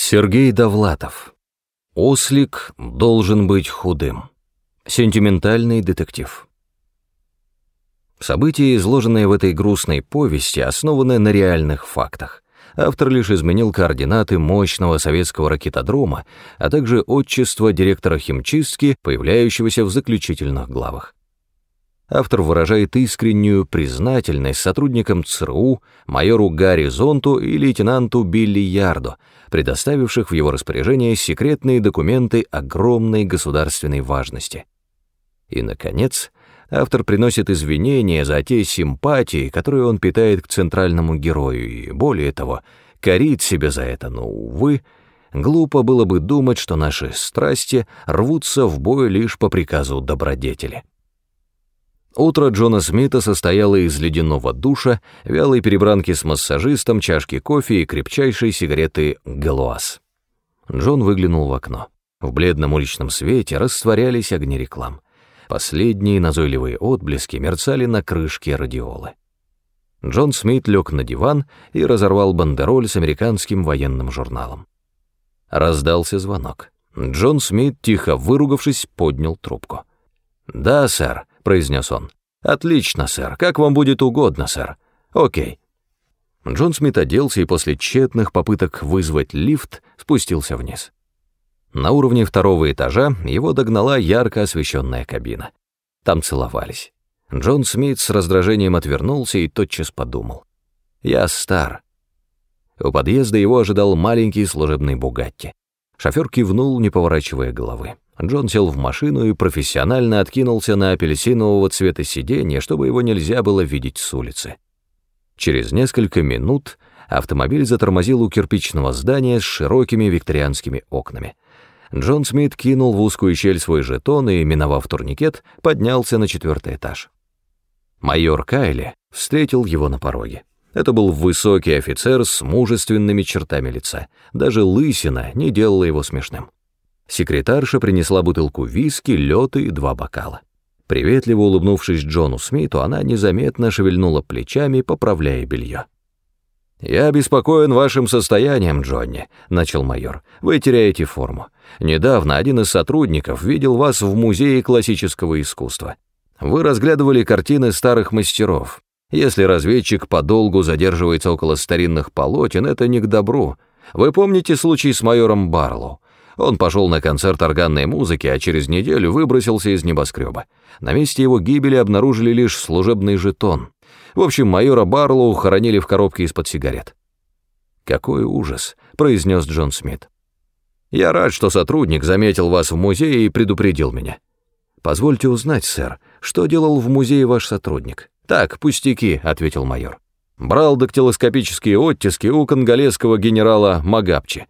Сергей Довлатов. Ослик должен быть худым. Сентиментальный детектив. События, изложенные в этой грустной повести, основаны на реальных фактах. Автор лишь изменил координаты мощного советского ракетодрома, а также отчество директора химчистки, появляющегося в заключительных главах автор выражает искреннюю признательность сотрудникам ЦРУ, майору Гарри Зонту и лейтенанту Билли Ярдо, предоставивших в его распоряжение секретные документы огромной государственной важности. И, наконец, автор приносит извинения за те симпатии, которые он питает к центральному герою, и, более того, корит себя за это, но, увы, глупо было бы думать, что наши страсти рвутся в бой лишь по приказу добродетели. Утро Джона Смита состояло из ледяного душа, вялой перебранки с массажистом, чашки кофе и крепчайшей сигареты «Галуаз». Джон выглянул в окно. В бледном уличном свете растворялись огни реклам. Последние назойливые отблески мерцали на крышке радиолы. Джон Смит лег на диван и разорвал бандероль с американским военным журналом. Раздался звонок. Джон Смит, тихо выругавшись, поднял трубку. «Да, сэр», произнес он. «Отлично, сэр. Как вам будет угодно, сэр. Окей». Джон Смит оделся и после тщетных попыток вызвать лифт спустился вниз. На уровне второго этажа его догнала ярко освещенная кабина. Там целовались. Джон Смит с раздражением отвернулся и тотчас подумал. «Я стар». У подъезда его ожидал маленький служебный «Бугатти». Шофер кивнул, не поворачивая головы. Джон сел в машину и профессионально откинулся на апельсинового цвета сиденье, чтобы его нельзя было видеть с улицы. Через несколько минут автомобиль затормозил у кирпичного здания с широкими викторианскими окнами. Джон Смит кинул в узкую щель свой жетон и, миновав турникет, поднялся на четвертый этаж. Майор Кайли встретил его на пороге. Это был высокий офицер с мужественными чертами лица. Даже лысина не делала его смешным. Секретарша принесла бутылку виски, лед и два бокала. Приветливо улыбнувшись Джону Смиту, она незаметно шевельнула плечами, поправляя белье. «Я обеспокоен вашим состоянием, Джонни», — начал майор. «Вы теряете форму. Недавно один из сотрудников видел вас в Музее классического искусства. Вы разглядывали картины старых мастеров. Если разведчик подолгу задерживается около старинных полотен, это не к добру. Вы помните случай с майором Барлоу? Он пошел на концерт органной музыки, а через неделю выбросился из небоскреба. На месте его гибели обнаружили лишь служебный жетон. В общем, майора Барлоу хоронили в коробке из-под сигарет. «Какой ужас», — произнес Джон Смит. «Я рад, что сотрудник заметил вас в музее и предупредил меня. Позвольте узнать, сэр, что делал в музее ваш сотрудник?» «Так, пустяки», — ответил майор. «Брал дактилоскопические оттиски у конголезского генерала Магапчи».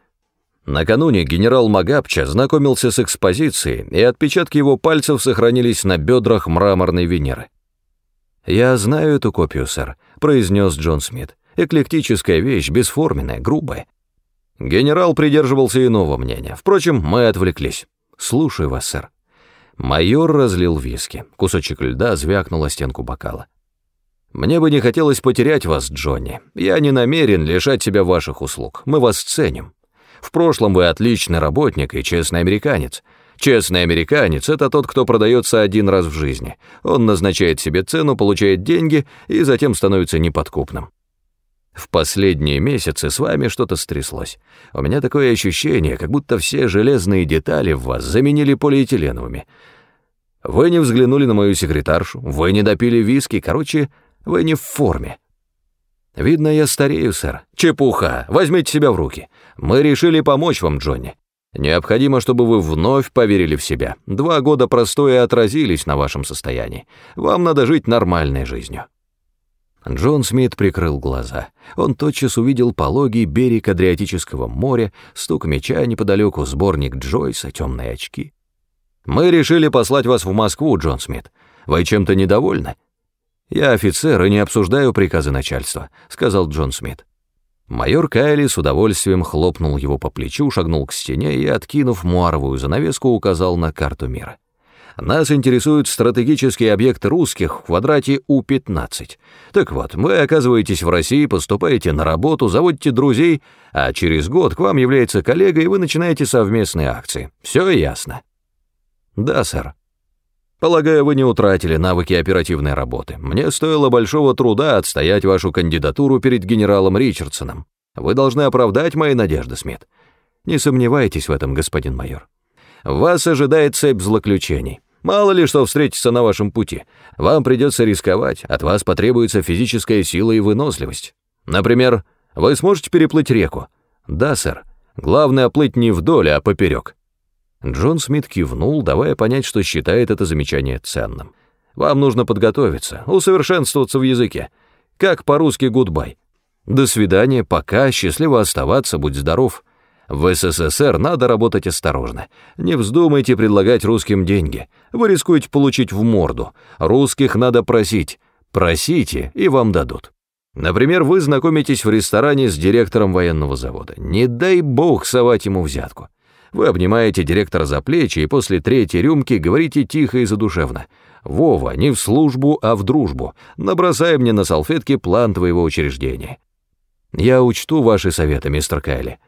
Накануне генерал Магапча знакомился с экспозицией, и отпечатки его пальцев сохранились на бедрах мраморной Венеры. «Я знаю эту копию, сэр», — произнес Джон Смит. «Эклектическая вещь, бесформенная, грубая». Генерал придерживался иного мнения. Впрочем, мы отвлеклись. «Слушаю вас, сэр». Майор разлил виски. Кусочек льда звякнул о стенку бокала. «Мне бы не хотелось потерять вас, Джонни. Я не намерен лишать себя ваших услуг. Мы вас ценим. В прошлом вы отличный работник и честный американец. Честный американец — это тот, кто продается один раз в жизни. Он назначает себе цену, получает деньги и затем становится неподкупным. В последние месяцы с вами что-то стряслось. У меня такое ощущение, как будто все железные детали в вас заменили полиэтиленовыми. Вы не взглянули на мою секретаршу, вы не допили виски, короче, вы не в форме. Видно, я старею, сэр. Чепуха, возьмите себя в руки. Мы решили помочь вам, Джонни. Необходимо, чтобы вы вновь поверили в себя. Два года простоя отразились на вашем состоянии. Вам надо жить нормальной жизнью». Джон Смит прикрыл глаза. Он тотчас увидел пологий берег Адриатического моря, стук меча неподалеку, сборник Джойса, темные очки. «Мы решили послать вас в Москву, Джон Смит. Вы чем-то недовольны?» «Я офицер и не обсуждаю приказы начальства», — сказал Джон Смит. Майор Кайли с удовольствием хлопнул его по плечу, шагнул к стене и, откинув муаровую занавеску, указал на карту мира. Нас интересуют стратегические объекты русских в квадрате У-15. Так вот, вы оказываетесь в России, поступаете на работу, заводите друзей, а через год к вам является коллега, и вы начинаете совместные акции. Все ясно? Да, сэр. Полагаю, вы не утратили навыки оперативной работы. Мне стоило большого труда отстоять вашу кандидатуру перед генералом Ричардсоном. Вы должны оправдать мои надежды, Смит. Не сомневайтесь в этом, господин майор. Вас ожидает цепь злоключений. Мало ли что встретится на вашем пути. Вам придется рисковать, от вас потребуется физическая сила и выносливость. Например, вы сможете переплыть реку? Да, сэр. Главное, плыть не вдоль, а поперек. Джон Смит кивнул, давая понять, что считает это замечание ценным. Вам нужно подготовиться, усовершенствоваться в языке. Как по-русски «гудбай». До свидания, пока, счастливо оставаться, будь здоров. В СССР надо работать осторожно. Не вздумайте предлагать русским деньги. Вы рискуете получить в морду. Русских надо просить. Просите, и вам дадут. Например, вы знакомитесь в ресторане с директором военного завода. Не дай бог совать ему взятку. Вы обнимаете директора за плечи и после третьей рюмки говорите тихо и задушевно. «Вова, не в службу, а в дружбу. Набросай мне на салфетке план твоего учреждения». Я учту ваши советы, мистер Кайли.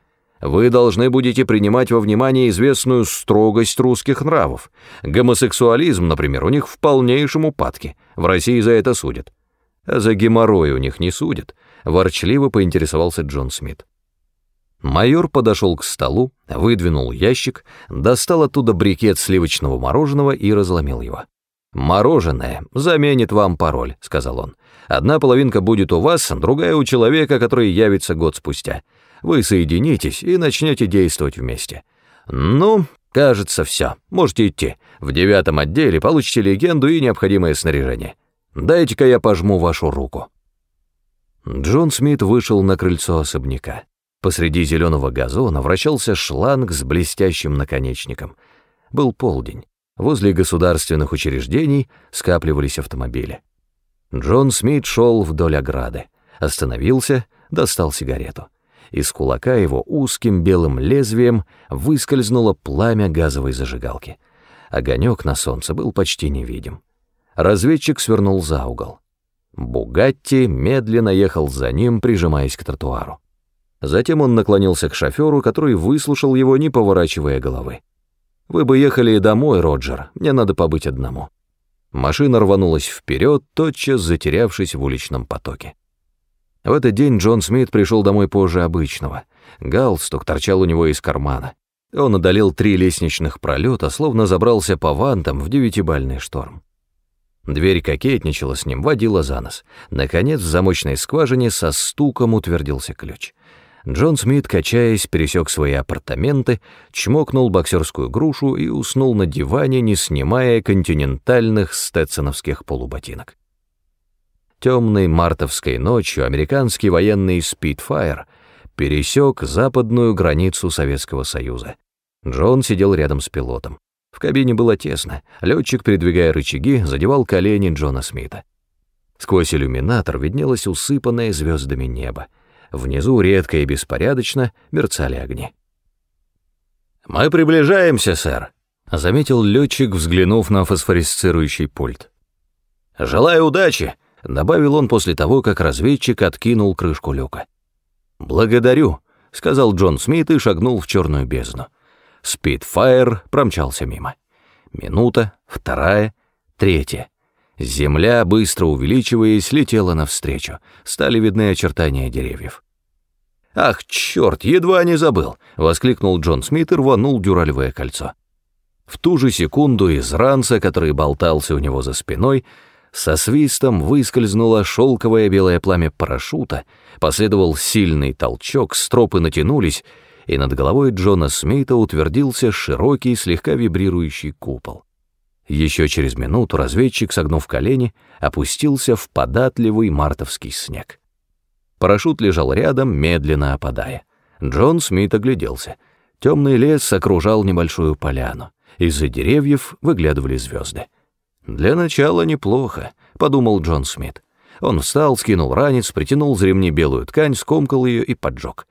Вы должны будете принимать во внимание известную строгость русских нравов. Гомосексуализм, например, у них в полнейшем упадке. В России за это судят. А за геморрой у них не судят. Ворчливо поинтересовался Джон Смит. Майор подошел к столу, выдвинул ящик, достал оттуда брикет сливочного мороженого и разломил его. «Мороженое заменит вам пароль», — сказал он. «Одна половинка будет у вас, другая у человека, который явится год спустя. Вы соединитесь и начнете действовать вместе. Ну, кажется, все. Можете идти. В девятом отделе получите легенду и необходимое снаряжение. Дайте-ка я пожму вашу руку». Джон Смит вышел на крыльцо особняка. Посреди зеленого газона вращался шланг с блестящим наконечником. Был полдень. Возле государственных учреждений скапливались автомобили. Джон Смит шел вдоль ограды, остановился, достал сигарету. Из кулака его узким белым лезвием выскользнуло пламя газовой зажигалки. Огонек на солнце был почти невидим. Разведчик свернул за угол. Бугатти медленно ехал за ним, прижимаясь к тротуару. Затем он наклонился к шоферу, который выслушал его, не поворачивая головы. «Вы бы ехали домой, Роджер, мне надо побыть одному». Машина рванулась вперед, тотчас затерявшись в уличном потоке. В этот день Джон Смит пришел домой позже обычного. Галстук торчал у него из кармана. Он одолел три лестничных пролета, словно забрался по вантам в девятибальный шторм. Дверь кокетничала с ним, водила за нос. Наконец, в замочной скважине со стуком утвердился ключ. Джон Смит, качаясь, пересек свои апартаменты, чмокнул боксерскую грушу и уснул на диване, не снимая континентальных стетсоновских полуботинок. Темной мартовской ночью американский военный «Спитфайр» пересек западную границу Советского Союза. Джон сидел рядом с пилотом. В кабине было тесно, летчик, передвигая рычаги, задевал колени Джона Смита. Сквозь иллюминатор виднелось усыпанное звездами небо. Внизу редко и беспорядочно мерцали огни. «Мы приближаемся, сэр», — заметил летчик, взглянув на фосфорисцирующий пульт. «Желаю удачи», — добавил он после того, как разведчик откинул крышку люка. «Благодарю», — сказал Джон Смит и шагнул в черную бездну. Спитфайр промчался мимо. Минута, вторая, третья. Земля, быстро увеличиваясь, летела навстречу. Стали видны очертания деревьев. «Ах, черт, едва не забыл!» — воскликнул Джон Смит и рванул дюралевое кольцо. В ту же секунду из ранца, который болтался у него за спиной, со свистом выскользнуло шелковое белое пламя парашюта, последовал сильный толчок, стропы натянулись, и над головой Джона Смита утвердился широкий, слегка вибрирующий купол. Еще через минуту разведчик, согнув колени, опустился в податливый мартовский снег. Парашют лежал рядом, медленно опадая. Джон Смит огляделся. Темный лес окружал небольшую поляну. Из-за деревьев выглядывали звезды. «Для начала неплохо», — подумал Джон Смит. Он встал, скинул ранец, притянул за ремни белую ткань, скомкал ее и поджег.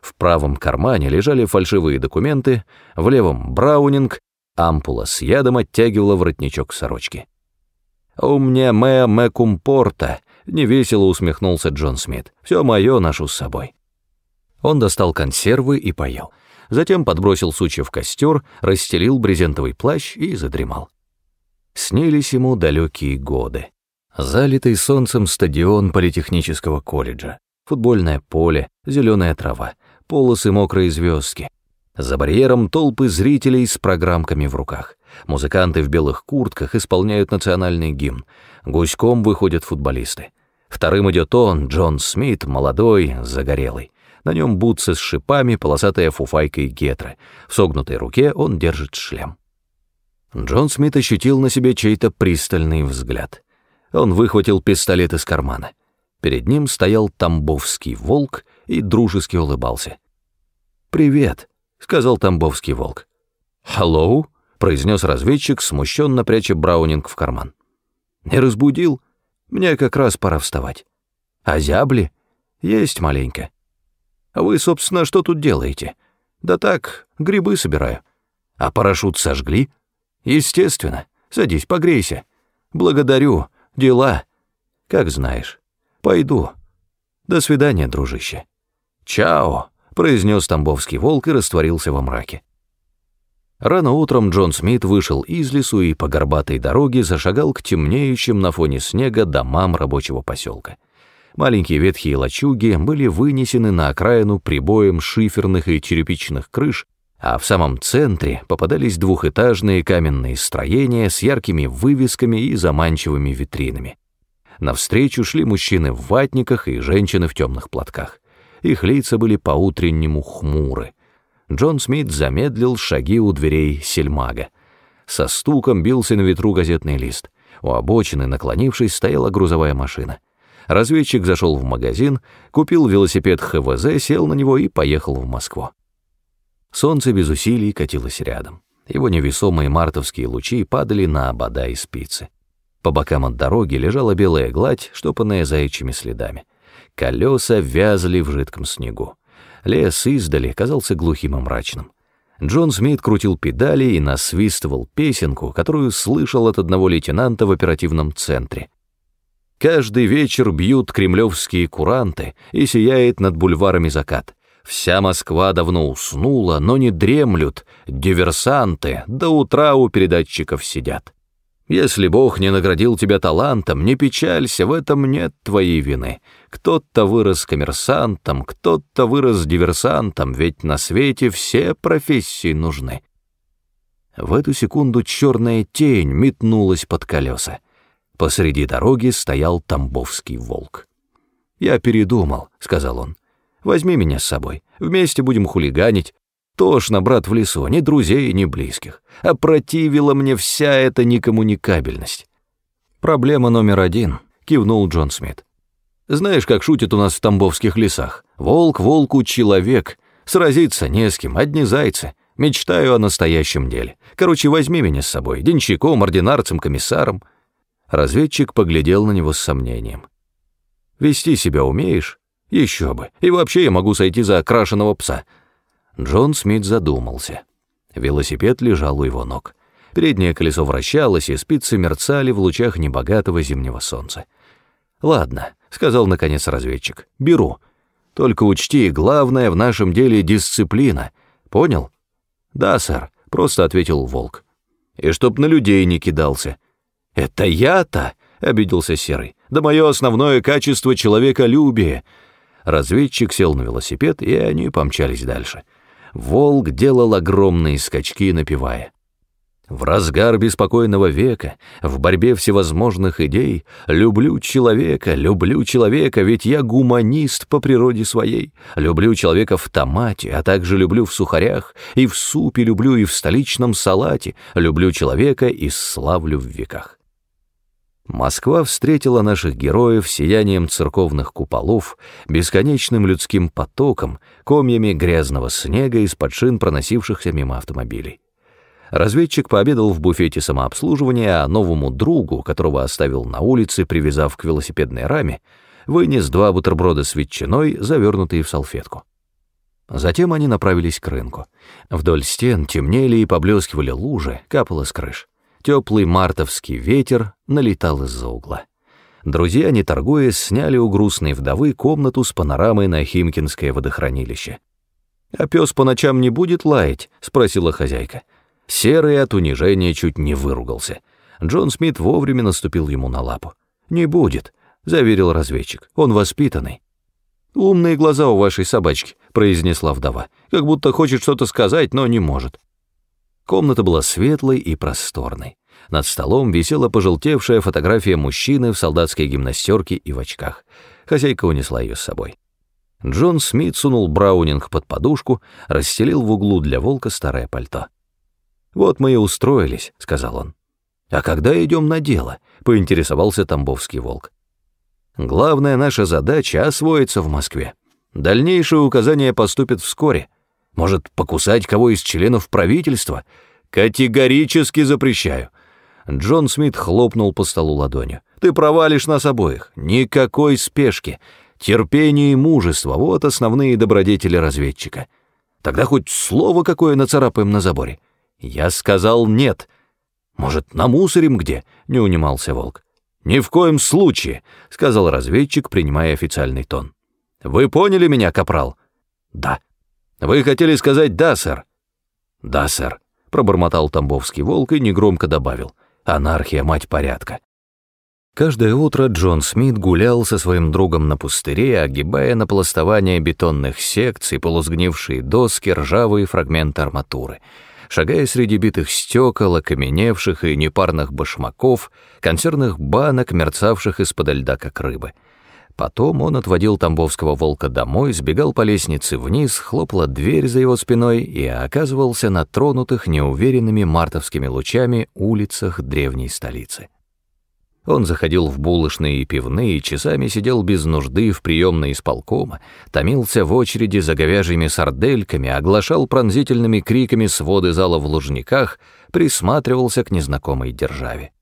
В правом кармане лежали фальшивые документы, в левом — браунинг, Ампула с ядом оттягивала воротничок сорочки. «У меня мэ мэ кумпорта», — невесело усмехнулся Джон Смит. «Все мое ношу с собой». Он достал консервы и поел. Затем подбросил сучья в костер, расстелил брезентовый плащ и задремал. Снились ему далекие годы. Залитый солнцем стадион политехнического колледжа, футбольное поле, зеленая трава, полосы мокрой звездки. За барьером толпы зрителей с программками в руках. Музыканты в белых куртках исполняют национальный гимн. Гуськом выходят футболисты. Вторым идет он, Джон Смит, молодой, загорелый. На нем бутсы с шипами, полосатая фуфайка и гетра. В согнутой руке он держит шлем. Джон Смит ощутил на себе чей-то пристальный взгляд. Он выхватил пистолет из кармана. Перед ним стоял тамбовский волк и дружески улыбался. «Привет», — сказал тамбовский волк. «Hello», — произнес разведчик, смущенно пряча Браунинг в карман. «Не разбудил? Мне как раз пора вставать. А зябли? Есть маленько. А вы, собственно, что тут делаете? Да так, грибы собираю. А парашют сожгли?» Естественно. Садись, погрейся. Благодарю. Дела. Как знаешь. Пойду. До свидания, дружище. Чао, произнес Тамбовский волк и растворился во мраке. Рано утром Джон Смит вышел из лесу и по горбатой дороге зашагал к темнеющим на фоне снега домам рабочего поселка. Маленькие ветхие лачуги были вынесены на окраину прибоем шиферных и черепичных крыш а в самом центре попадались двухэтажные каменные строения с яркими вывесками и заманчивыми витринами. Навстречу шли мужчины в ватниках и женщины в темных платках. Их лица были по-утреннему хмуры. Джон Смит замедлил шаги у дверей сельмага. Со стуком бился на ветру газетный лист. У обочины, наклонившись, стояла грузовая машина. Разведчик зашел в магазин, купил велосипед ХВЗ, сел на него и поехал в Москву. Солнце без усилий катилось рядом. Его невесомые мартовские лучи падали на обода и спицы. По бокам от дороги лежала белая гладь, штопанная заячьими следами. Колеса вязли в жидком снегу. Лес издали казался глухим и мрачным. Джон Смит крутил педали и насвистывал песенку, которую слышал от одного лейтенанта в оперативном центре. Каждый вечер бьют кремлевские куранты, и сияет над бульварами закат. Вся Москва давно уснула, но не дремлют, диверсанты до утра у передатчиков сидят. Если Бог не наградил тебя талантом, не печалься, в этом нет твоей вины. Кто-то вырос коммерсантом, кто-то вырос диверсантом, ведь на свете все профессии нужны. В эту секунду черная тень метнулась под колеса. Посреди дороги стоял тамбовский волк. «Я передумал», — сказал он. Возьми меня с собой. Вместе будем хулиганить. Тошно, брат, в лесу, ни друзей, ни близких. Опротивила мне вся эта некоммуникабельность. Проблема номер один, кивнул Джон Смит. Знаешь, как шутят у нас в тамбовских лесах? Волк волку человек. Сразиться не с кем, одни зайцы. Мечтаю о настоящем деле. Короче, возьми меня с собой, денщиком, ординарцем, комиссаром. Разведчик поглядел на него с сомнением. Вести себя умеешь? Еще бы. И вообще я могу сойти за окрашенного пса. Джон Смит задумался. Велосипед лежал у его ног. Переднее колесо вращалось, и спицы мерцали в лучах небогатого зимнего солнца. «Ладно», — сказал наконец разведчик, — «беру. Только учти, главное в нашем деле дисциплина. Понял?» «Да, сэр», — просто ответил волк. «И чтоб на людей не кидался». «Это я-то?» — обиделся Серый. «Да мое основное качество — человеколюбие. Разведчик сел на велосипед, и они помчались дальше. Волк делал огромные скачки, напевая. В разгар беспокойного века, в борьбе всевозможных идей, люблю человека, люблю человека, ведь я гуманист по природе своей. Люблю человека в томате, а также люблю в сухарях, и в супе люблю, и в столичном салате. Люблю человека и славлю в веках. Москва встретила наших героев сиянием церковных куполов, бесконечным людским потоком, комьями грязного снега из-под шин проносившихся мимо автомобилей. Разведчик пообедал в буфете самообслуживания, а новому другу, которого оставил на улице, привязав к велосипедной раме, вынес два бутерброда с ветчиной, завернутые в салфетку. Затем они направились к рынку. Вдоль стен темнели и поблескивали лужи, капало с крыш. Теплый мартовский ветер налетал из-за угла. Друзья, не торгуясь, сняли у грустной вдовы комнату с панорамой на Химкинское водохранилище. «А пес по ночам не будет лаять?» — спросила хозяйка. Серый от унижения чуть не выругался. Джон Смит вовремя наступил ему на лапу. «Не будет», — заверил разведчик. «Он воспитанный». «Умные глаза у вашей собачки», — произнесла вдова, как будто хочет что-то сказать, но не может. Комната была светлой и просторной. Над столом висела пожелтевшая фотография мужчины в солдатской гимнастерке и в очках. Хозяйка унесла ее с собой. Джон Смит сунул Браунинг под подушку, расстелил в углу для волка старое пальто. «Вот мы и устроились», — сказал он. «А когда идем на дело?» — поинтересовался Тамбовский волк. Главная наша задача — освоиться в Москве. Дальнейшие указания поступят вскоре. Может, покусать кого из членов правительства? Категорически запрещаю. Джон Смит хлопнул по столу ладонью. Ты провалишь нас обоих. Никакой спешки. Терпение и мужество — вот основные добродетели разведчика. Тогда хоть слово какое нацарапаем на заборе. Я сказал нет. Может, намусорим где? Не унимался волк. «Ни в коем случае», — сказал разведчик, принимая официальный тон. «Вы поняли меня, капрал?» «Да». «Вы хотели сказать «да, сэр»?» «Да, сэр», — пробормотал Тамбовский волк и негромко добавил. «Анархия, мать порядка». Каждое утро Джон Смит гулял со своим другом на пустыре, огибая напластование бетонных секций, полусгнившие доски, ржавые фрагменты арматуры — шагая среди битых стекол, окаменевших и непарных башмаков, консервных банок, мерцавших из-под льда, как рыбы. Потом он отводил Тамбовского волка домой, сбегал по лестнице вниз, хлопала дверь за его спиной и оказывался на тронутых неуверенными мартовскими лучами улицах древней столицы. Он заходил в булочные и пивные, часами сидел без нужды в приемной исполкома, томился в очереди за говяжьими сардельками, оглашал пронзительными криками своды зала в Лужниках, присматривался к незнакомой державе.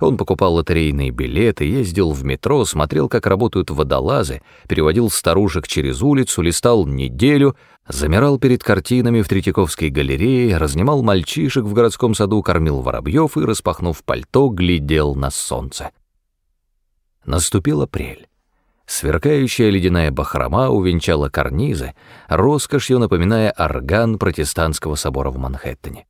Он покупал лотерейные билеты, ездил в метро, смотрел, как работают водолазы, переводил старушек через улицу, листал неделю, замирал перед картинами в Третьяковской галерее, разнимал мальчишек в городском саду, кормил воробьев и, распахнув пальто, глядел на солнце. Наступил апрель. Сверкающая ледяная бахрома увенчала карнизы, роскошью напоминая орган протестантского собора в Манхэттене.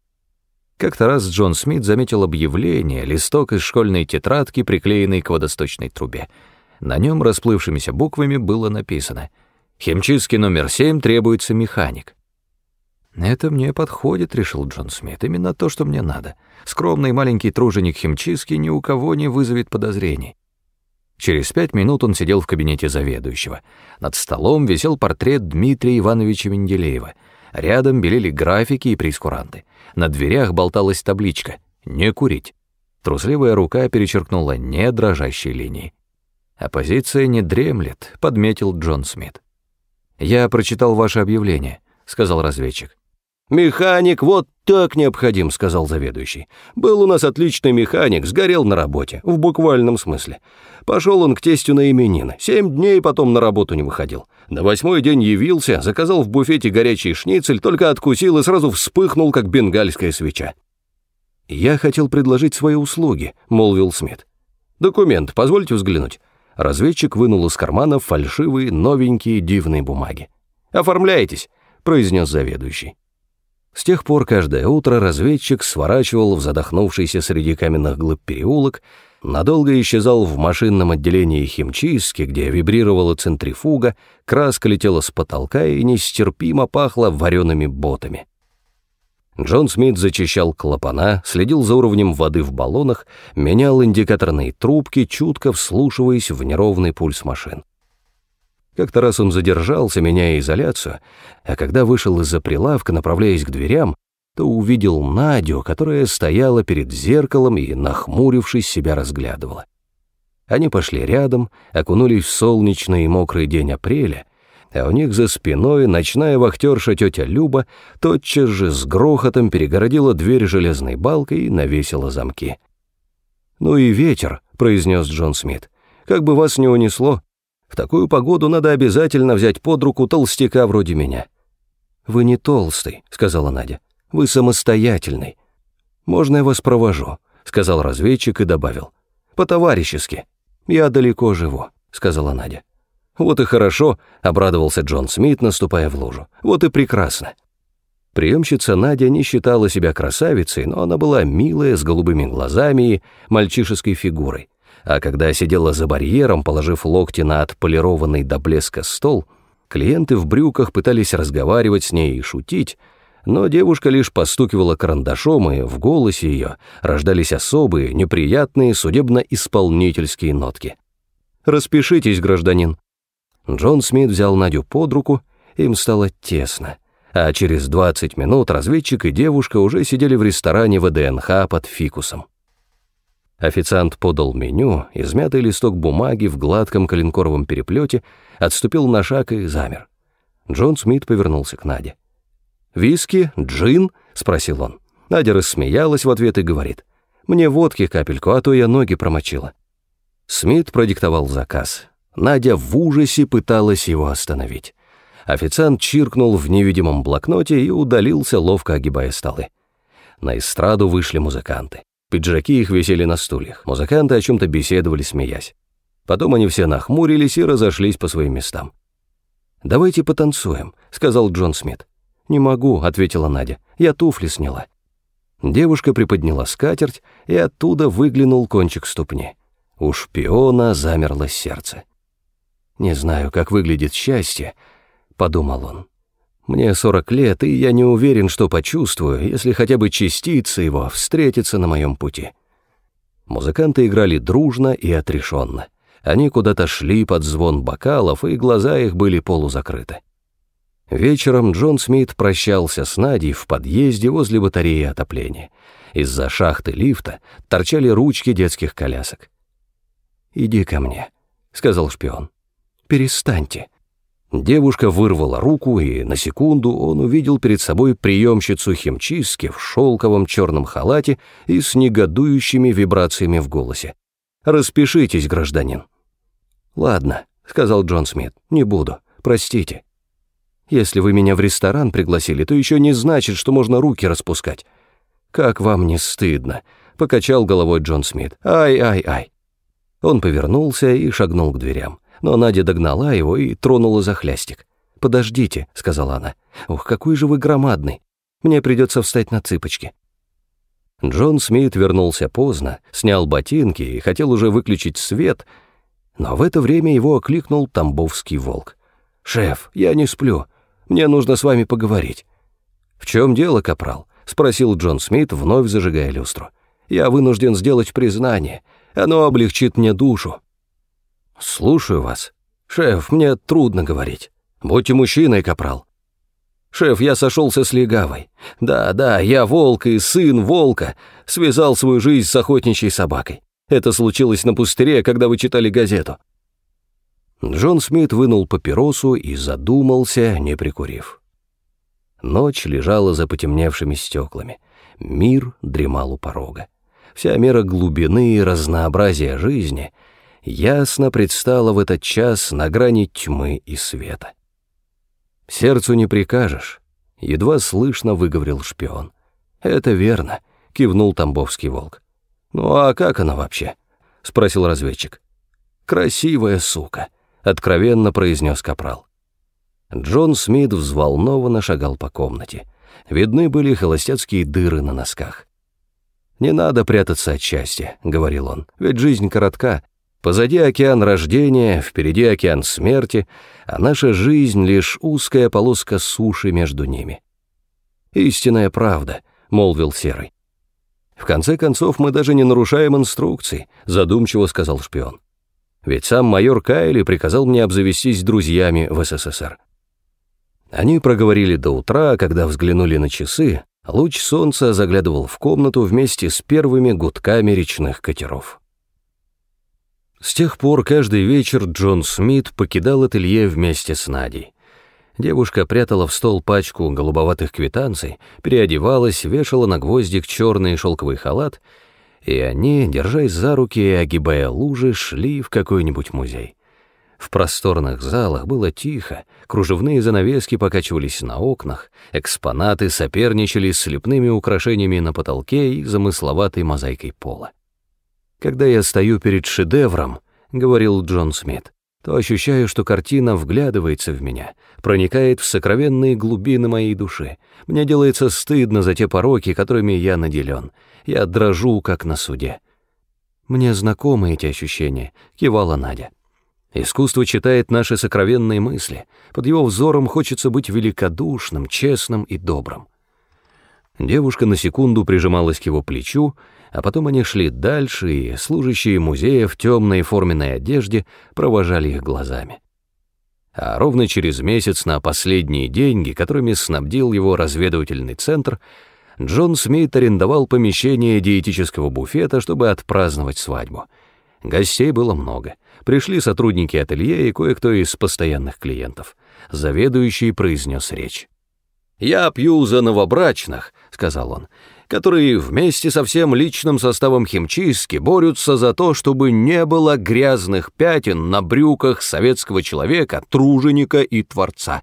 Как-то раз Джон Смит заметил объявление, листок из школьной тетрадки, приклеенный к водосточной трубе. На нем расплывшимися буквами было написано «Химчистки номер семь требуется механик». «Это мне подходит», — решил Джон Смит, — «именно то, что мне надо. Скромный маленький труженик химчистки ни у кого не вызовет подозрений». Через пять минут он сидел в кабинете заведующего. Над столом висел портрет Дмитрия Ивановича Менделеева. Рядом белели графики и прескуранты. На дверях болталась табличка «Не курить». Трусливая рука перечеркнула «не дрожащей линии». «Оппозиция не дремлет», — подметил Джон Смит. «Я прочитал ваше объявление», — сказал разведчик. «Механик вот так необходим», — сказал заведующий. «Был у нас отличный механик, сгорел на работе, в буквальном смысле. Пошел он к тестю на именины, семь дней потом на работу не выходил. На восьмой день явился, заказал в буфете горячий шницель, только откусил и сразу вспыхнул, как бенгальская свеча. «Я хотел предложить свои услуги», — молвил Смит. «Документ, позвольте взглянуть». Разведчик вынул из кармана фальшивые, новенькие, дивные бумаги. «Оформляйтесь», — произнес заведующий. С тех пор каждое утро разведчик сворачивал в задохнувшийся среди каменных глыб переулок, надолго исчезал в машинном отделении химчистки, где вибрировала центрифуга, краска летела с потолка и нестерпимо пахло вареными ботами. Джон Смит зачищал клапана, следил за уровнем воды в баллонах, менял индикаторные трубки, чутко вслушиваясь в неровный пульс машин. Как-то раз он задержался, меняя изоляцию, а когда вышел из-за прилавка, направляясь к дверям, то увидел Надю, которая стояла перед зеркалом и, нахмурившись, себя разглядывала. Они пошли рядом, окунулись в солнечный и мокрый день апреля, а у них за спиной ночная вахтерша тетя Люба тотчас же с грохотом перегородила дверь железной балкой и навесила замки. «Ну и ветер», — произнес Джон Смит, — «как бы вас не унесло, в такую погоду надо обязательно взять под руку толстяка вроде меня. «Вы не толстый», — сказала Надя. «Вы самостоятельный. Можно я вас провожу?» — сказал разведчик и добавил. «По-товарищески. Я далеко живу», — сказала Надя. «Вот и хорошо», — обрадовался Джон Смит, наступая в лужу. «Вот и прекрасно». Приемщица Надя не считала себя красавицей, но она была милая, с голубыми глазами и мальчишеской фигурой. А когда сидела за барьером, положив локти на отполированный до блеска стол, клиенты в брюках пытались разговаривать с ней и шутить, но девушка лишь постукивала карандашом, и в голосе ее рождались особые, неприятные судебно-исполнительские нотки. «Распишитесь, гражданин». Джон Смит взял Надю под руку, им стало тесно, а через 20 минут разведчик и девушка уже сидели в ресторане ВДНХ под фикусом. Официант подал меню, измятый листок бумаги в гладком коленкоровом переплете, отступил на шаг и замер. Джон Смит повернулся к Наде. «Виски? Джин?» — спросил он. Надя рассмеялась в ответ и говорит. «Мне водки капельку, а то я ноги промочила». Смит продиктовал заказ. Надя в ужасе пыталась его остановить. Официант чиркнул в невидимом блокноте и удалился, ловко огибая столы. На эстраду вышли музыканты. Пиджаки их висели на стульях. Музыканты о чем-то беседовали, смеясь. Потом они все нахмурились и разошлись по своим местам. «Давайте потанцуем», — сказал Джон Смит. «Не могу», — ответила Надя. «Я туфли сняла». Девушка приподняла скатерть, и оттуда выглянул кончик ступни. У шпиона замерло сердце. «Не знаю, как выглядит счастье», — подумал он. «Мне сорок лет, и я не уверен, что почувствую, если хотя бы частица его встретится на моем пути». Музыканты играли дружно и отрешенно. Они куда-то шли под звон бокалов, и глаза их были полузакрыты. Вечером Джон Смит прощался с Надей в подъезде возле батареи отопления. Из-за шахты лифта торчали ручки детских колясок. «Иди ко мне», — сказал шпион. «Перестаньте». Девушка вырвала руку, и на секунду он увидел перед собой приемщицу химчистки в шелковом черном халате и с негодующими вибрациями в голосе. «Распишитесь, гражданин». «Ладно», — сказал Джон Смит, — «не буду, простите». Если вы меня в ресторан пригласили, то еще не значит, что можно руки распускать. Как вам не стыдно?» — покачал головой Джон Смит. «Ай-ай-ай». Он повернулся и шагнул к дверям, но Надя догнала его и тронула за хлястик. «Подождите», — сказала она. «Ух, какой же вы громадный. Мне придется встать на цыпочки». Джон Смит вернулся поздно, снял ботинки и хотел уже выключить свет, но в это время его окликнул Тамбовский волк. «Шеф, я не сплю. Мне нужно с вами поговорить». «В чем дело, капрал?» — спросил Джон Смит, вновь зажигая люстру. «Я вынужден сделать признание. Оно облегчит мне душу». «Слушаю вас. Шеф, мне трудно говорить. Будьте мужчиной, капрал». «Шеф, я сошелся с легавой. Да, да, я волк и сын волка. Связал свою жизнь с охотничьей собакой. Это случилось на пустыре, когда вы читали газету. Джон Смит вынул папиросу и задумался, не прикурив. Ночь лежала за потемневшими стеклами. Мир дремал у порога. Вся мера глубины и разнообразия жизни ясно предстала в этот час на грани тьмы и света. «Сердцу не прикажешь», — едва слышно выговорил шпион. «Это верно», — кивнул Тамбовский волк. «Ну а как она вообще?» — спросил разведчик. «Красивая сука», — откровенно произнес капрал. Джон Смит взволнованно шагал по комнате. Видны были холостяцкие дыры на носках. «Не надо прятаться от счастья», — говорил он, — «ведь жизнь коротка. Позади океан рождения, впереди океан смерти, а наша жизнь — лишь узкая полоска суши между ними». «Истинная правда», — молвил Серый. «В конце концов, мы даже не нарушаем инструкций», — задумчиво сказал шпион. Ведь сам майор Кайли приказал мне обзавестись друзьями в СССР. Они проговорили до утра, когда взглянули на часы, луч солнца заглядывал в комнату вместе с первыми гудками речных катеров. С тех пор каждый вечер Джон Смит покидал ателье вместе с Надей. Девушка прятала в стол пачку голубоватых квитанций, переодевалась, вешала на гвоздик черный шелковый халат — и они, держась за руки и огибая лужи, шли в какой-нибудь музей. В просторных залах было тихо, кружевные занавески покачивались на окнах, экспонаты соперничали с слепными украшениями на потолке и замысловатой мозаикой пола. «Когда я стою перед шедевром», — говорил Джон Смит, то ощущаю, что картина вглядывается в меня, проникает в сокровенные глубины моей души. Мне делается стыдно за те пороки, которыми я наделен. Я дрожу, как на суде. «Мне знакомы эти ощущения», — кивала Надя. Искусство читает наши сокровенные мысли. Под его взором хочется быть великодушным, честным и добрым. Девушка на секунду прижималась к его плечу, а потом они шли дальше, и служащие музея в темной форменной одежде провожали их глазами. А ровно через месяц на последние деньги, которыми снабдил его разведывательный центр, Джон Смит арендовал помещение диетического буфета, чтобы отпраздновать свадьбу. Гостей было много. Пришли сотрудники ателье и кое-кто из постоянных клиентов. Заведующий произнес речь. «Я пью за новобрачных», — сказал он, «которые вместе со всем личным составом химчистки борются за то, чтобы не было грязных пятен на брюках советского человека, труженика и творца».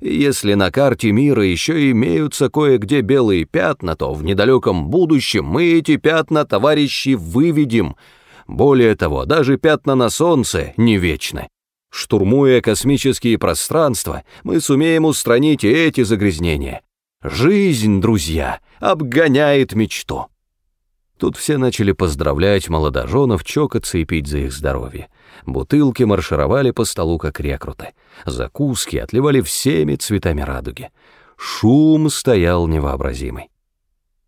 Если на карте мира еще имеются кое-где белые пятна, то в недалеком будущем мы эти пятна, товарищи, выведем — более того, даже пятна на солнце не вечны. Штурмуя космические пространства, мы сумеем устранить эти загрязнения. Жизнь, друзья, обгоняет мечту. Тут все начали поздравлять молодоженов, чокаться и пить за их здоровье. Бутылки маршировали по столу, как рекруты. Закуски отливали всеми цветами радуги. Шум стоял невообразимый.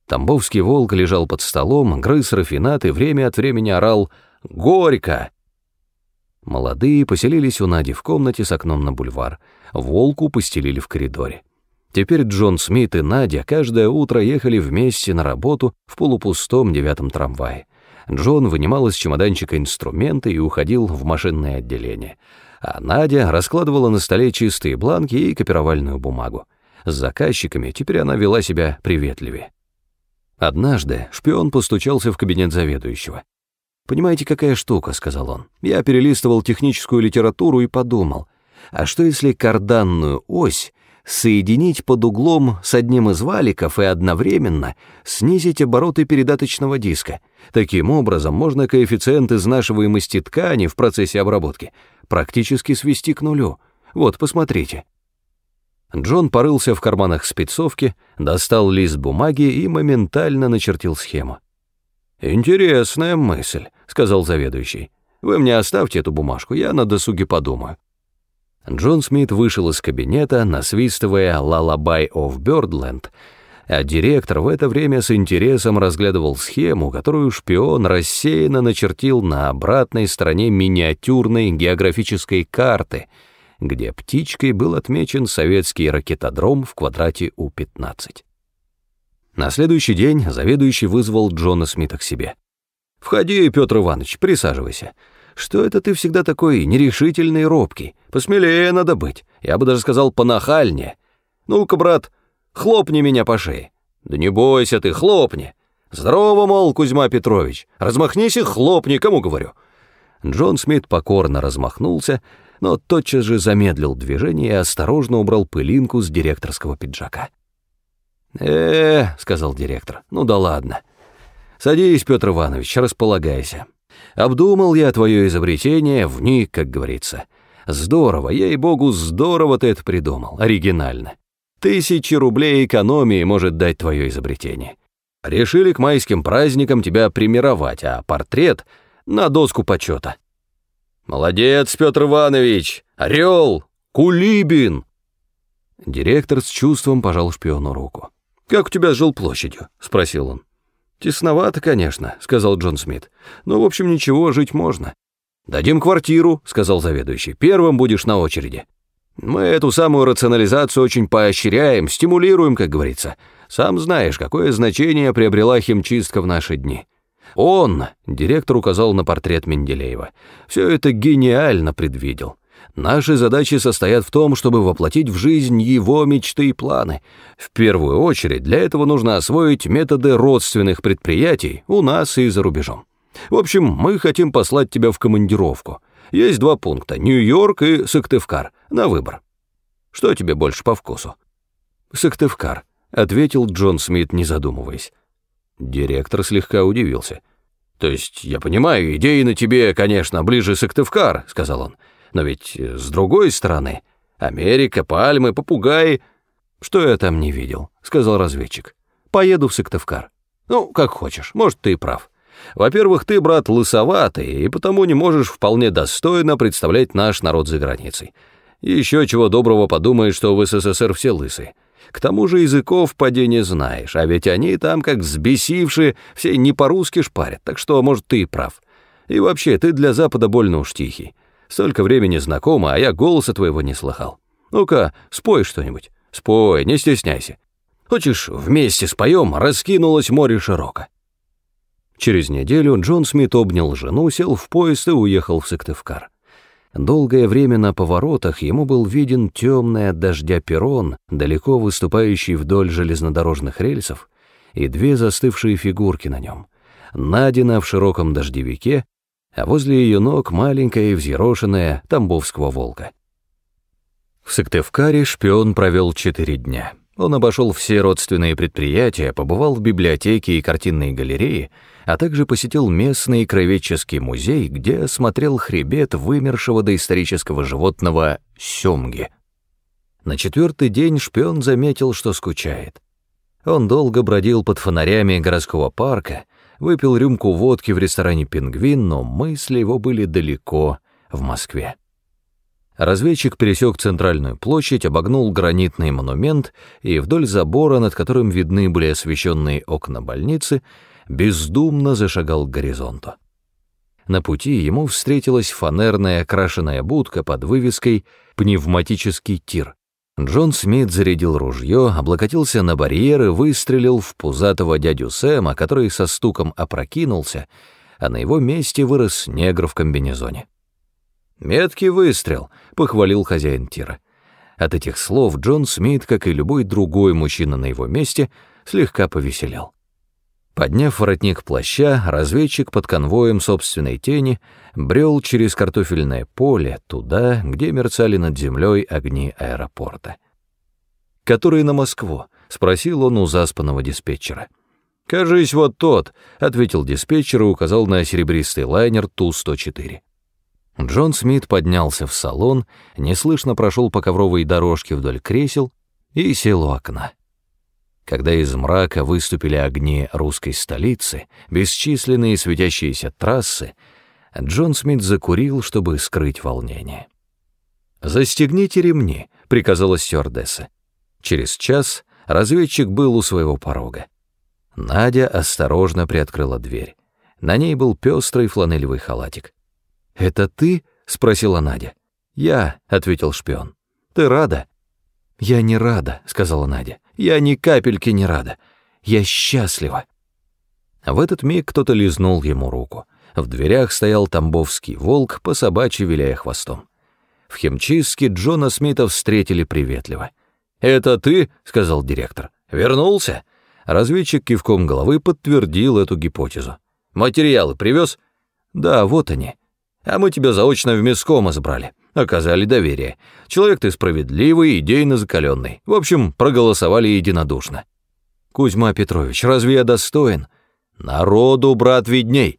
Тамбовский волк лежал под столом, грыз рафинат и время от времени орал «Горько!». Молодые поселились у Нади в комнате с окном на бульвар. Волку постелили в коридоре. Теперь Джон Смит и Надя каждое утро ехали вместе на работу в полупустом девятом трамвае. Джон вынимал из чемоданчика инструменты и уходил в машинное отделение. А Надя раскладывала на столе чистые бланки и копировальную бумагу. С заказчиками теперь она вела себя приветливее. Однажды шпион постучался в кабинет заведующего. «Понимаете, какая штука?» — сказал он. «Я перелистывал техническую литературу и подумал, а что если карданную ось соединить под углом с одним из валиков и одновременно снизить обороты передаточного диска? Таким образом можно коэффициент изнашиваемости ткани в процессе обработки практически свести к нулю. Вот, посмотрите». Джон порылся в карманах спецовки, достал лист бумаги и моментально начертил схему. «Интересная мысль», — сказал заведующий. «Вы мне оставьте эту бумажку, я на досуге подумаю». Джон Смит вышел из кабинета, насвистывая «Lullaby of Birdland», а директор в это время с интересом разглядывал схему, которую шпион рассеянно начертил на обратной стороне миниатюрной географической карты — где птичкой был отмечен советский ракетодром в квадрате У-15. На следующий день заведующий вызвал Джона Смита к себе. «Входи, Петр Иванович, присаживайся. Что это ты всегда такой нерешительный и робкий? Посмелее надо быть, я бы даже сказал понахальнее. Ну-ка, брат, хлопни меня по шее». «Да не бойся ты, хлопни!» «Здорово, мол, Кузьма Петрович! Размахнись и хлопни, кому говорю!» Джон Смит покорно размахнулся, но тотчас же замедлил движение и осторожно убрал пылинку с директорского пиджака. э сказал директор, — «ну да ладно. Садись, Петр Иванович, располагайся. Обдумал я твое изобретение, вник, как говорится. Здорово, ей-богу, здорово ты это придумал, оригинально. Тысячи рублей экономии может дать твое изобретение. Решили к майским праздникам тебя примировать, а портрет — на доску почета. «Молодец, Петр Иванович! Орел! Кулибин!» Директор с чувством пожал шпиону руку. «Как у тебя с жилплощадью?» — спросил он. «Тесновато, конечно», — сказал Джон Смит. «Но, в общем, ничего, жить можно». «Дадим квартиру», — сказал заведующий. «Первым будешь на очереди». «Мы эту самую рационализацию очень поощряем, стимулируем, как говорится. Сам знаешь, какое значение приобрела химчистка в наши дни. Он, директор указал на портрет Менделеева, все это гениально предвидел. Наши задачи состоят в том, чтобы воплотить в жизнь его мечты и планы. В первую очередь для этого нужно освоить методы родственных предприятий у нас и за рубежом. В общем, мы хотим послать тебя в командировку. Есть два пункта — Нью-Йорк и Сыктывкар, на выбор. Что тебе больше по вкусу?» «Сыктывкар», — ответил Джон Смит, не задумываясь. Директор слегка удивился. «То есть, я понимаю, идеи на тебе, конечно, ближе Сыктывкар», — сказал он. «Но ведь с другой стороны, Америка, пальмы, попугаи...» «Что я там не видел?» — сказал разведчик. «Поеду в Сыктывкар». «Ну, как хочешь, может, ты и прав. Во-первых, ты, брат, лысоватый, и потому не можешь вполне достойно представлять наш народ за границей. Еще чего доброго подумаешь, что в СССР все лысые. К тому же языков поди не знаешь, а ведь они там, как взбесившие, все не по-русски шпарят, так что, может, ты и прав. И вообще, ты для Запада больно уж тихий. Столько времени знакома, а я голоса твоего не слыхал. Ну-ка, спой что-нибудь. Спой, не стесняйся. Хочешь, вместе споем, раскинулось море широко. Через неделю Джон Смит обнял жену, сел в поезд и уехал в Сыктывкар. Долгое время на поворотах ему был виден темный от дождя перрон, далеко выступающий вдоль железнодорожных рельсов, и две застывшие фигурки на нем. Надина в широком дождевике, а возле ее ног маленькая и взъерошенная тамбовского волка. В Сыктывкаре шпион провел четыре дня. Он обошел все родственные предприятия, побывал в библиотеке и картинной галерее, а также посетил местный краеведческий музей, где осмотрел хребет вымершего доисторического животного сёмги. На четвертый день шпион заметил, что скучает. Он долго бродил под фонарями городского парка, выпил рюмку водки в ресторане «Пингвин», но мысли его были далеко, в Москве. Разведчик пересек центральную площадь, обогнул гранитный монумент и вдоль забора, над которым видны были освещенные окна больницы, бездумно зашагал к горизонту. На пути ему встретилась фанерная окрашенная будка под вывеской «Пневматический тир». Джон Смит зарядил ружье, облокотился на барьер и выстрелил в пузатого дядю Сэма, который со стуком опрокинулся, а на его месте вырос негр в комбинезоне. «Меткий выстрел», — похвалил хозяин тира. От этих слов Джон Смит, как и любой другой мужчина на его месте, слегка повеселял. Подняв воротник плаща, разведчик под конвоем собственной тени брел через картофельное поле туда, где мерцали над землей огни аэропорта. «Который на Москву?» — спросил он у заспанного диспетчера. «Кажись, вот тот», — ответил диспетчер и указал на серебристый лайнер Ту-104. Джон Смит поднялся в салон, неслышно прошел по ковровой дорожке вдоль кресел и сел у окна. Когда из мрака выступили огни русской столицы, бесчисленные светящиеся трассы, Джон Смит закурил, чтобы скрыть волнение. «Застегните ремни», — приказала стюардесса. Через час разведчик был у своего порога. Надя осторожно приоткрыла дверь. На ней был пестрый фланелевый халатик. «Это ты?» — спросила Надя. «Я», — ответил шпион. «Ты рада?» «Я не рада», — сказала Надя. «Я ни капельки не рада. Я счастлива». В этот миг кто-то лизнул ему руку. В дверях стоял тамбовский волк, по собачьи виляя хвостом. В химчистке Джона Смита встретили приветливо. «Это ты?» — сказал директор. «Вернулся?» Разведчик кивком головы подтвердил эту гипотезу. «Материалы привез?» «Да, вот они». А мы тебя заочно в мяском избрали. Оказали доверие. Человек ты справедливый, идейно закаленный. В общем, проголосовали единодушно. Кузьма Петрович, разве я достоин? Народу, брат, видней.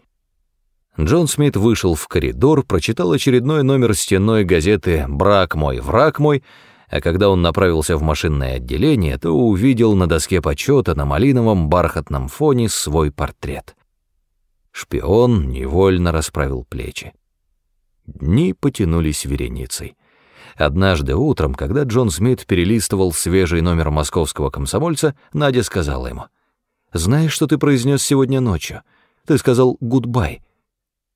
Джон Смит вышел в коридор, прочитал очередной номер стенной газеты «Брак мой, враг мой», а когда он направился в машинное отделение, то увидел на доске почета на малиновом бархатном фоне свой портрет. Шпион невольно расправил плечи. Дни потянулись вереницей. Однажды утром, когда Джон Смит перелистывал свежий номер московского комсомольца, Надя сказала ему, «Знаешь, что ты произнес сегодня ночью? Ты сказал «гудбай».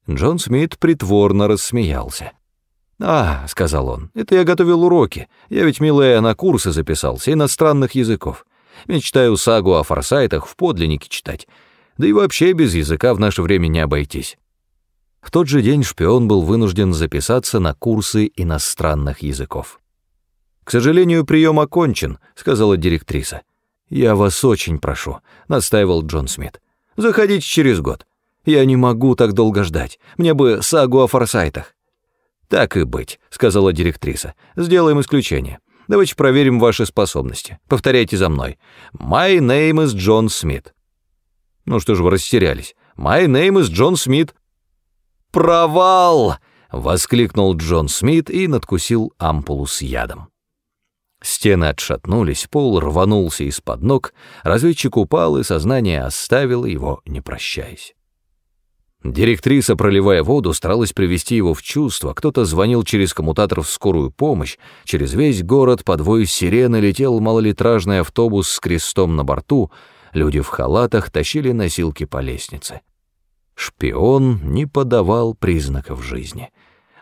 Джон Смит притворно рассмеялся. «А», — сказал он, — «это я готовил уроки. Я ведь, милая, на курсы записался, иностранных языков. Мечтаю сагу о форсайтах в подлиннике читать. Да и вообще без языка в наше время не обойтись». В тот же день шпион был вынужден записаться на курсы иностранных языков. «К сожалению, прием окончен», — сказала директриса. «Я вас очень прошу», — настаивал Джон Смит. «Заходите через год. Я не могу так долго ждать. Мне бы сагу о форсайтах». «Так и быть», — сказала директриса. «Сделаем исключение. Давайте проверим ваши способности. Повторяйте за мной. My name is Джон Смит». «Ну что ж вы растерялись? My name is Джон Смит». «Провал!» — воскликнул Джон Смит и надкусил ампулу с ядом. Стены отшатнулись, пол рванулся из-под ног, разведчик упал, и сознание оставило его, не прощаясь. Директриса, проливая воду, старалась привести его в чувство. Кто-то звонил через коммутатор в скорую помощь. Через весь город под вой сирены летел малолитражный автобус с крестом на борту. Люди в халатах тащили носилки по лестнице. Шпион не подавал признаков жизни.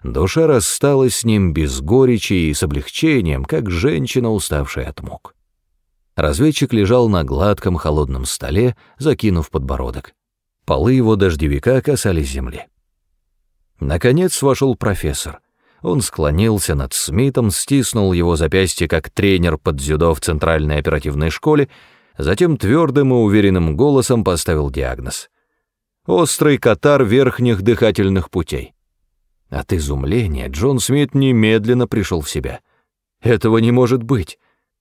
Душа рассталась с ним без горечи и с облегчением, как женщина, уставшая от мук. Разведчик лежал на гладком холодном столе, закинув подбородок. Полы его дождевика касались земли. Наконец вошел профессор. Он склонился над Смитом, стиснул его запястье как тренер под дзюдо в Центральной оперативной школе, затем твердым и уверенным голосом поставил диагноз. Острый катар верхних дыхательных путей. От изумления Джон Смит немедленно пришел в себя. «Этого не может быть.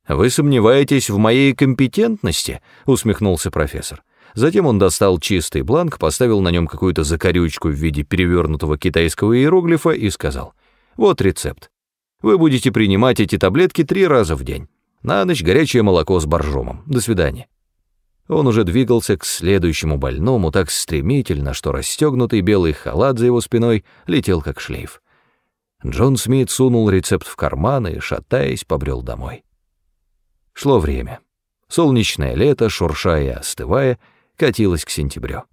Вы сомневаетесь в моей компетентности?» — усмехнулся профессор. Затем он достал чистый бланк, поставил на нем какую-то закорючку в виде перевернутого китайского иероглифа и сказал, «Вот рецепт. Вы будете принимать эти таблетки три раза в день. На ночь горячее молоко с боржомом. До свидания». Он уже двигался к следующему больному так стремительно, что расстегнутый белый халат за его спиной летел как шлейф. Джон Смит сунул рецепт в карман и, шатаясь, побрел домой. Шло время. Солнечное лето, шуршая и остывая, катилась к сентябрю.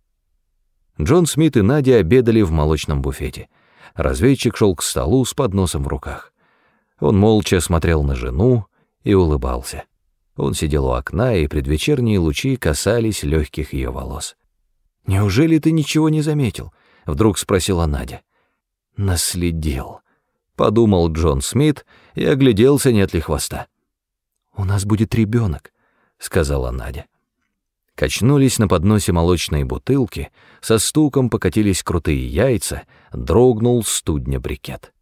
Джон Смит и Надя обедали в молочном буфете. Разведчик шел к столу с подносом в руках. Он молча смотрел на жену и улыбался. Он сидел у окна, и предвечерние лучи касались легких ее волос. «Неужели ты ничего не заметил?» — вдруг спросила Надя. «Наследил», — подумал Джон Смит и огляделся, нет ли хвоста. «У нас будет ребенок», — сказала Надя. Качнулись на подносе молочные бутылки, со стуком покатились крутые яйца, дрогнул студня брикет.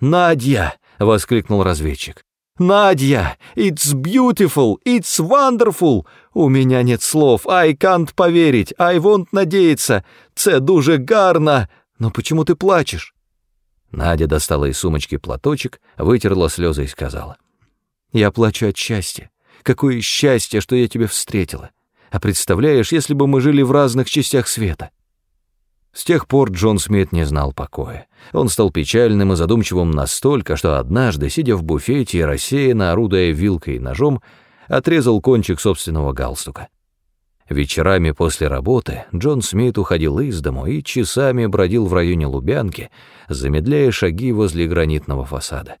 «Надя!» — воскликнул разведчик. «Надя! It's beautiful! It's wonderful! У меня нет слов, I can't поверить, I won't надеяться, це дуже гарно! Но почему ты плачешь?» Надя достала из сумочки платочек, вытерла слезы и сказала. «Я плачу от счастья. Какое счастье, что я тебя встретила. А представляешь, если бы мы жили в разных частях света? С тех пор Джон Смит не знал покоя. Он стал печальным и задумчивым настолько, что однажды, сидя в буфете и рассеянно орудуя вилкой и ножом, отрезал кончик собственного галстука. Вечерами после работы Джон Смит уходил из дому и часами бродил в районе Лубянки, замедляя шаги возле гранитного фасада.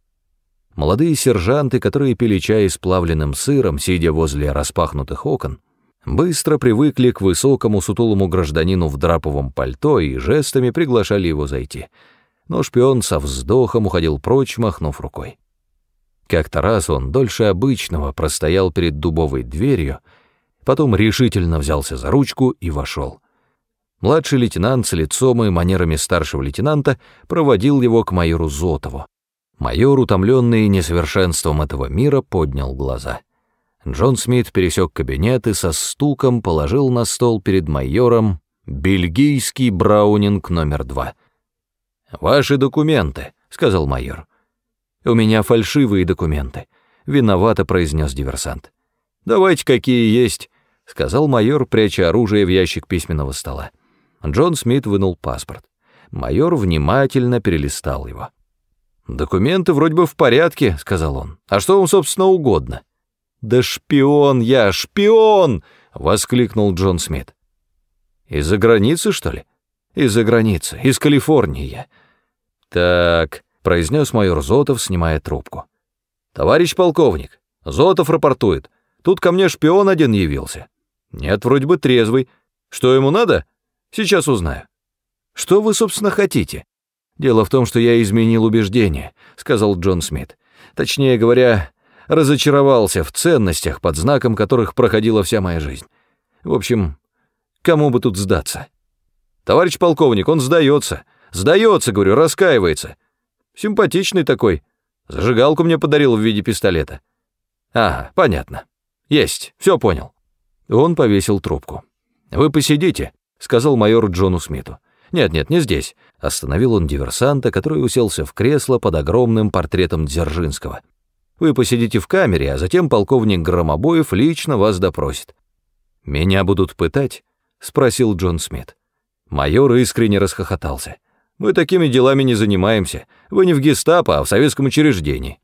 Молодые сержанты, которые пили чай с плавленным сыром, сидя возле распахнутых окон, быстро привыкли к высокому сутулому гражданину в драповом пальто и жестами приглашали его зайти. Но шпион со вздохом уходил прочь, махнув рукой. Как-то раз он дольше обычного простоял перед дубовой дверью, потом решительно взялся за ручку и вошел. Младший лейтенант с лицом и манерами старшего лейтенанта проводил его к майору Зотову. Майор, утомленный несовершенством этого мира, поднял глаза — Джон Смит пересек кабинет и со стуком положил на стол перед майором бельгийский браунинг номер два. «Ваши документы», — сказал майор. «У меня фальшивые документы», — виновато произнес диверсант. «Давайте какие есть», — сказал майор, пряча оружие в ящик письменного стола. Джон Смит вынул паспорт. Майор внимательно перелистал его. «Документы вроде бы в порядке», — сказал он. «А что вам, собственно, угодно?» «Да шпион я, шпион!» — воскликнул Джон Смит. «Из-за границы, что ли?» «Из-за границы, из Калифорнии я». «Так», — произнес майор Зотов, снимая трубку. «Товарищ полковник, Зотов рапортует. Тут ко мне шпион один явился. Нет, вроде бы трезвый. Что ему надо? Сейчас узнаю». «Что вы, собственно, хотите?» «Дело в том, что я изменил убеждение», — сказал Джон Смит. «Точнее говоря, разочаровался в ценностях, под знаком которых проходила вся моя жизнь. В общем, кому бы тут сдаться? Товарищ полковник, он сдается. Сдается, говорю, раскаивается. Симпатичный такой. Зажигалку мне подарил в виде пистолета. Ага, понятно. Есть, все понял. Он повесил трубку. Вы посидите, сказал майор Джону Смиту. Нет-нет, не здесь. Остановил он диверсанта, который уселся в кресло под огромным портретом Дзержинского. Вы посидите в камере, а затем полковник Громобоев лично вас допросит. «Меня будут пытать?» — спросил Джон Смит. Майор искренне расхохотался. «Мы такими делами не занимаемся. Вы не в гестапо, а в советском учреждении».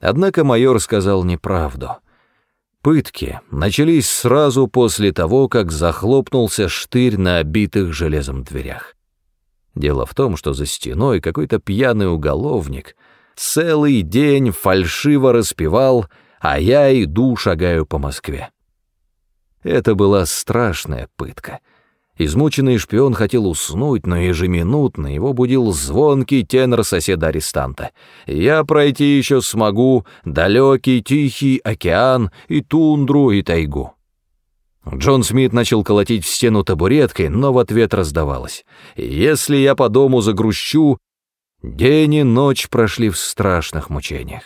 Однако майор сказал неправду. Пытки начались сразу после того, как захлопнулся штырь на обитых железом дверях. Дело в том, что за стеной какой-то пьяный уголовник целый день фальшиво распевал «А я иду, шагаю по Москве». Это была страшная пытка. Измученный шпион хотел уснуть, но ежеминутно его будил звонкий тенор соседа-арестанта. «Я пройти еще смогу далекий тихий океан и тундру и тайгу». Джон Смит начал колотить в стену табуреткой, но в ответ раздавалось. «Если я по дому загрущу...» День и ночь прошли в страшных мучениях.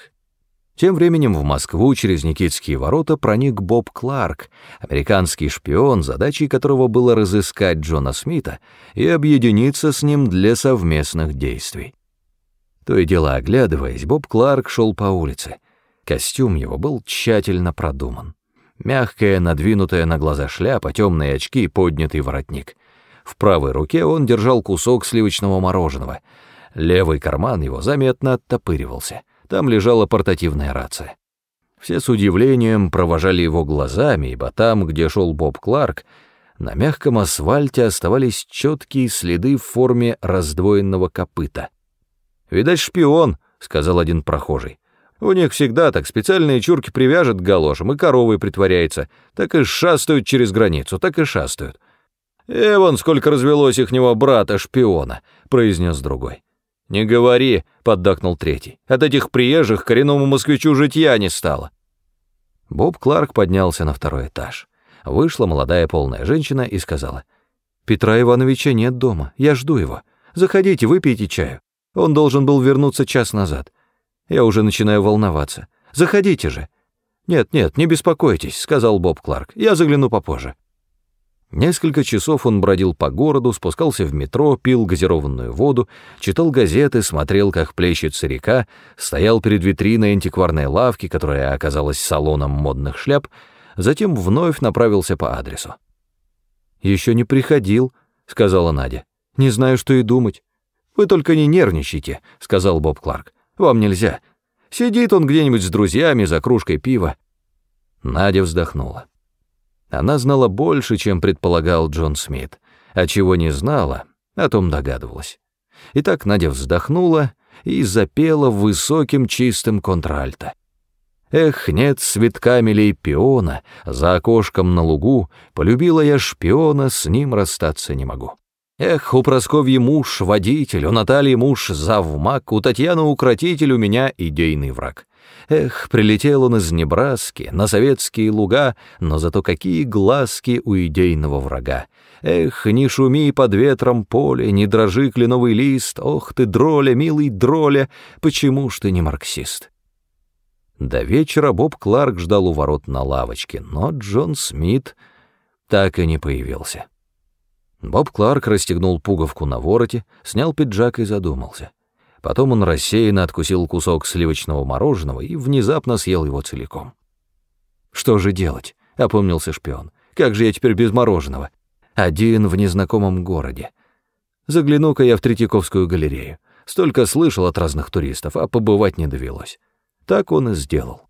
Тем временем в Москву через Никитские ворота проник Боб Кларк, американский шпион, задачей которого было разыскать Джона Смита и объединиться с ним для совместных действий. То и дело оглядываясь, Боб Кларк шел по улице. Костюм его был тщательно продуман. Мягкая, надвинутая на глаза шляпа, темные очки и поднятый воротник. В правой руке он держал кусок сливочного мороженого. Левый карман его заметно оттопыривался. Там лежала портативная рация. Все с удивлением провожали его глазами, ибо там, где шел Боб Кларк, на мягком асфальте оставались четкие следы в форме раздвоенного копыта. «Видать, шпион», — сказал один прохожий. «У них всегда так специальные чурки привяжут к галошам, и коровой притворяется. Так и шастают через границу, так и шастают». «Эвон, сколько развелось ихнего брата-шпиона», — произнес другой. «Не говори», — поддакнул третий. «От этих приезжих коренному москвичу житья не стало». Боб Кларк поднялся на второй этаж. Вышла молодая полная женщина и сказала. «Петра Ивановича нет дома, я жду его. Заходите, выпейте чаю. Он должен был вернуться час назад. Я уже начинаю волноваться. Заходите же». «Нет, нет, не беспокойтесь», — сказал Боб Кларк. «Я загляну попозже». Несколько часов он бродил по городу, спускался в метро, пил газированную воду, читал газеты, смотрел, как плещется река, стоял перед витриной антикварной лавки, которая оказалась салоном модных шляп, затем вновь направился по адресу. «Еще не приходил», — сказала Надя. «Не знаю, что и думать». «Вы только не нервничайте», — сказал Боб Кларк. «Вам нельзя. Сидит он где-нибудь с друзьями за кружкой пива». Надя вздохнула. Она знала больше, чем предполагал Джон Смит, а чего не знала, о том догадывалась. Итак, Надя вздохнула и запела высоким чистым контральто. Эх, нет цветка милей пиона, за окошком на лугу, полюбила я шпиона, с ним расстаться не могу. Эх, у Просковьи муж водитель, у Натальи муж завмак, у Татьяны укротитель, у меня идейный враг. Эх, прилетел он из Небраски на советские луга, но зато какие глазки у идейного врага. Эх, не шуми под ветром поле, не дрожи кленовый лист, ох ты, дроля, милый дроля, почему ж ты не марксист? До вечера Боб Кларк ждал у ворот на лавочке, но Джон Смит так и не появился. Боб Кларк расстегнул пуговку на вороте, снял пиджак и задумался. Потом он рассеянно откусил кусок сливочного мороженого и внезапно съел его целиком. «Что же делать?» — опомнился шпион. «Как же я теперь без мороженого? Один в незнакомом городе. Загляну-ка я в Третьяковскую галерею. Столько слышал от разных туристов, а побывать не довелось». Так он и сделал.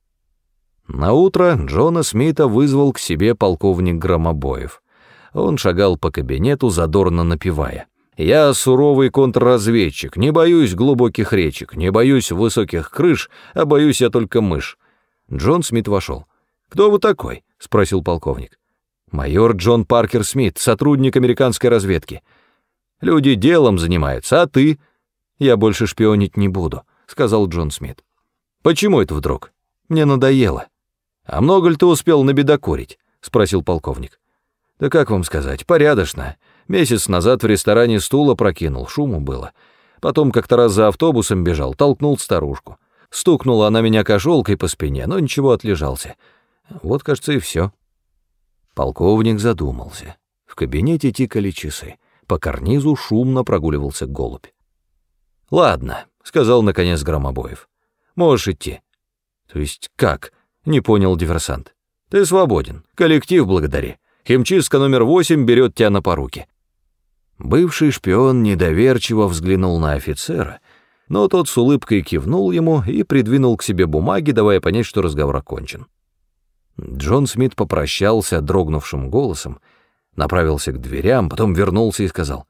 На утро Джона Смита вызвал к себе полковник Громобоев. Он шагал по кабинету, задорно напевая — я суровый контрразведчик, не боюсь глубоких речек, не боюсь высоких крыш, а боюсь я только мышь. Джон Смит вошел. «Кто вы такой?» — спросил полковник. «Майор Джон Паркер Смит, сотрудник американской разведки. Люди делом занимаются, а ты?» «Я больше шпионить не буду», — сказал Джон Смит. «Почему это вдруг? Мне надоело». «А много ли ты успел набедокурить?» — спросил полковник. «Да как вам сказать, порядочно. Месяц назад в ресторане стула прокинул, шуму было. Потом как-то раз за автобусом бежал, толкнул старушку. Стукнула она меня кошелкой по спине, но ничего отлежался. Вот, кажется, и все. Полковник задумался. В кабинете тикали часы. По карнизу шумно прогуливался голубь. «Ладно», — сказал наконец Громобоев. «Можешь идти». «То есть как?» — не понял диверсант. «Ты свободен. Коллектив благодари. Химчистка номер восемь берет тебя на поруки». Бывший шпион недоверчиво взглянул на офицера, но тот с улыбкой кивнул ему и придвинул к себе бумаги, давая понять, что разговор окончен. Джон Смит попрощался дрогнувшим голосом, направился к дверям, потом вернулся и сказал,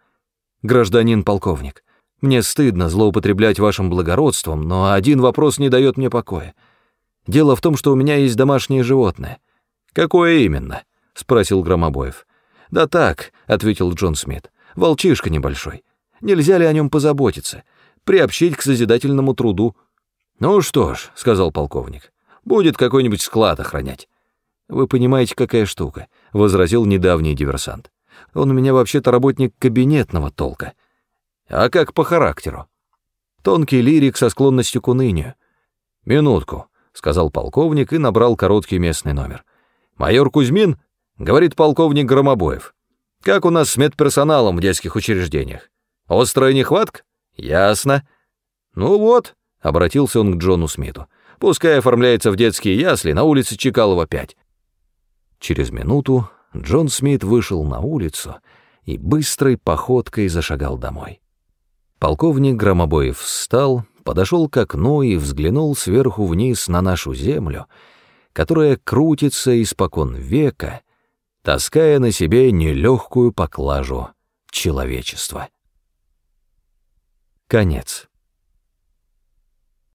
«Гражданин полковник, мне стыдно злоупотреблять вашим благородством, но один вопрос не дает мне покоя. Дело в том, что у меня есть домашнее животное». «Какое именно?» — спросил Громобоев. «Да так», — ответил Джон Смит, — «волчишка небольшой. Нельзя ли о нем позаботиться, приобщить к созидательному труду?» «Ну что ж», — сказал полковник, — «будет какой-нибудь склад охранять». «Вы понимаете, какая штука», — возразил недавний диверсант. «Он у меня вообще-то работник кабинетного толка». «А как по характеру?» «Тонкий лирик со склонностью к унынию». «Минутку», — сказал полковник и набрал короткий местный номер. «Майор Кузьмин?» — говорит полковник Громобоев. «Как у нас с медперсоналом в детских учреждениях? Острая нехватка? Ясно. Ну вот», — обратился он к Джону Смиту, «пускай оформляется в детские ясли на улице Чекалова, 5. Через минуту Джон Смит вышел на улицу и быстрой походкой зашагал домой. Полковник Громобоев встал, подошел к окну и взглянул сверху вниз на нашу землю, которая крутится испокон века, таская на себе нелегкую поклажу человечества. Конец.